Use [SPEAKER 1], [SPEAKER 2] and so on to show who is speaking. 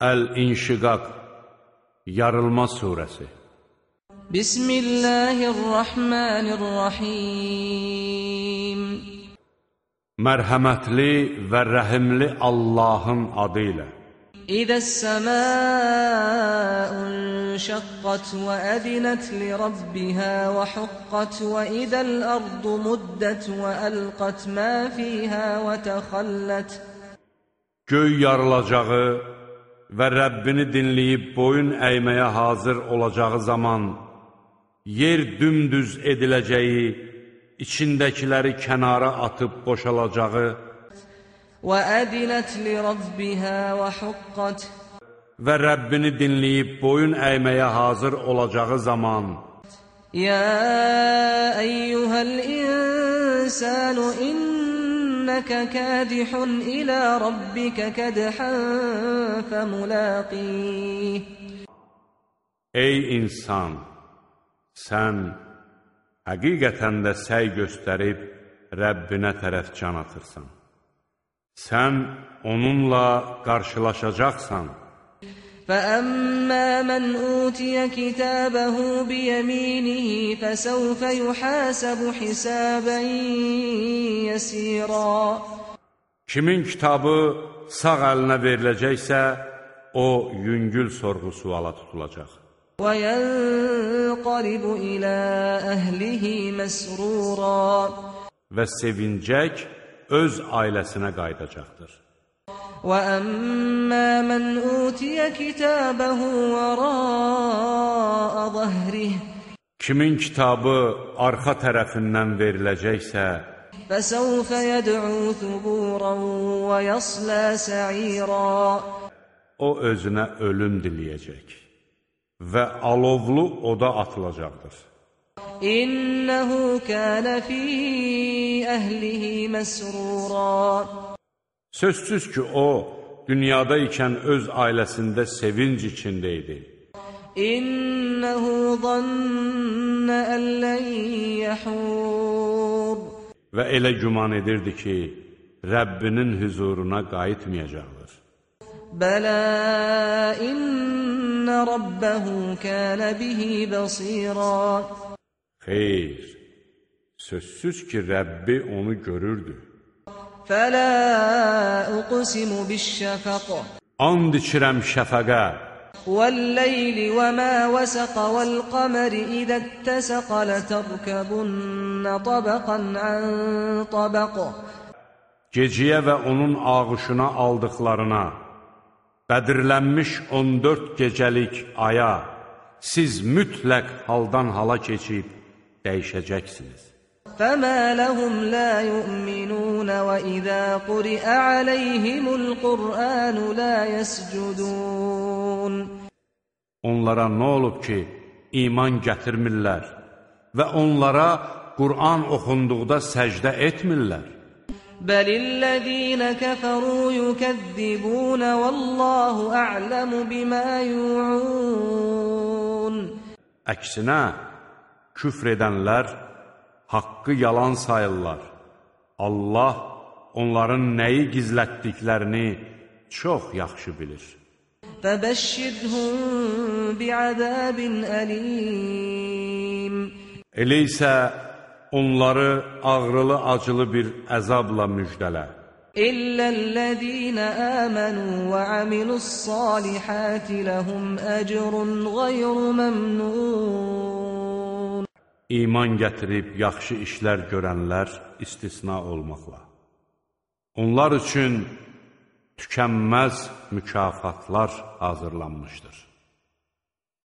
[SPEAKER 1] Əl-İnşiqaq Yarılma Suresi
[SPEAKER 2] Bismillahirrahmanirrahim
[SPEAKER 1] Mərhəmətli və rəhimli Allahın adı ilə
[SPEAKER 2] İzə səmâun şəqqət və ədinət li Rabbihə və huqqət və izəl ardu muddət və əlqət mə fiyhə və təxəllət
[SPEAKER 1] Göy yarılacağı və Rəbbini dinləyib boyun əyməyə hazır olacağı zaman yer dümdüz ediləcəyi, içindəkiləri kənara atıb boşalacağı
[SPEAKER 2] və
[SPEAKER 1] Rəbbini dinləyib boyun əyməyə hazır olacağı zaman
[SPEAKER 2] Yə əyyuhəl insənu inə إنك كادح إلى ربك كدحا فملاقيه
[SPEAKER 1] Ey insan, sən həqiqətən də səy göstərib Rəbbinə tərəf can atırsan. Sən onunla qarşılaşacaqsan.
[SPEAKER 2] فأما من أوتي كتابه بيمينه فسوف يحاسب حسابا يسيرا
[SPEAKER 1] Kimin kitabı sağ əlinə veriləcəksə, o yüngül sorğu-suala tutulacaq.
[SPEAKER 2] وينقلب إلى أهله مسرورا
[SPEAKER 1] və sevincək öz ailəsinə qayıdacaqdır.
[SPEAKER 2] وأما من أوتي كتابه وراء ظهره
[SPEAKER 1] Kimin kitabı arxa tərəfindən veriləcəksə,
[SPEAKER 2] فسوف يدعو ثبورا ويصلى سعيرا
[SPEAKER 1] o özünə ölüm diləyəcək və alovlu oda atılacaqdır.
[SPEAKER 2] إنه كان في أهله مسرورا
[SPEAKER 1] Sözsüz ki, o, dünyada ikən öz ailəsində sevinc içində idi.
[SPEAKER 2] İnnehu zanna an lan yahur
[SPEAKER 1] Və elə güman edirdi ki, Rəbbinin huzuruna qayıtmayacaqdır.
[SPEAKER 2] Bəla inna rabbahu kana bihi basira
[SPEAKER 1] Xeyr, sözsüz ki, Rəbbi onu görürdü.
[SPEAKER 2] Fələ uqsimu biş-şəfaq.
[SPEAKER 1] And içirəm şəfəqə.
[SPEAKER 2] Vəl-leyli və mə vəsəq vəl-qamari idə ittəsəq lətərkəbunnə tabaqan ən tabaq.
[SPEAKER 1] Geciyə və onun ağışına aldıqlarına bədirlənmiş 14 gecəlik aya siz mütləq haldan hala keçib dəyişəcəksiniz.
[SPEAKER 2] فما لهم لا يؤمنون وإذا قرئ عليهم القرآن لا يسجدون
[SPEAKER 1] Onlara nə olub ki, iman gətirmirlər və onlara Qur'an oxunduqda səcdə etmirlər.
[SPEAKER 2] بل الذين كفروا يكذبون والله أعلم بما يوعون
[SPEAKER 1] Əksinə, küfr edənlər haqqı yalan sayırlar. Allah onların nəyi gizlətdiklərini çox yaxşı bilir.
[SPEAKER 2] Fəbəşşirhum bi'azabin əlim.
[SPEAKER 1] Elə isə onları ağrılı-acılı bir əzabla müjdələ.
[SPEAKER 2] İllellezine amenu ve amilussalihati lehum ecrun gayru memnun.
[SPEAKER 1] İman gətirib yaxşı işlər görənlər istisna olmaqla. Onlar üçün tükənməz mükafatlar hazırlanmışdır.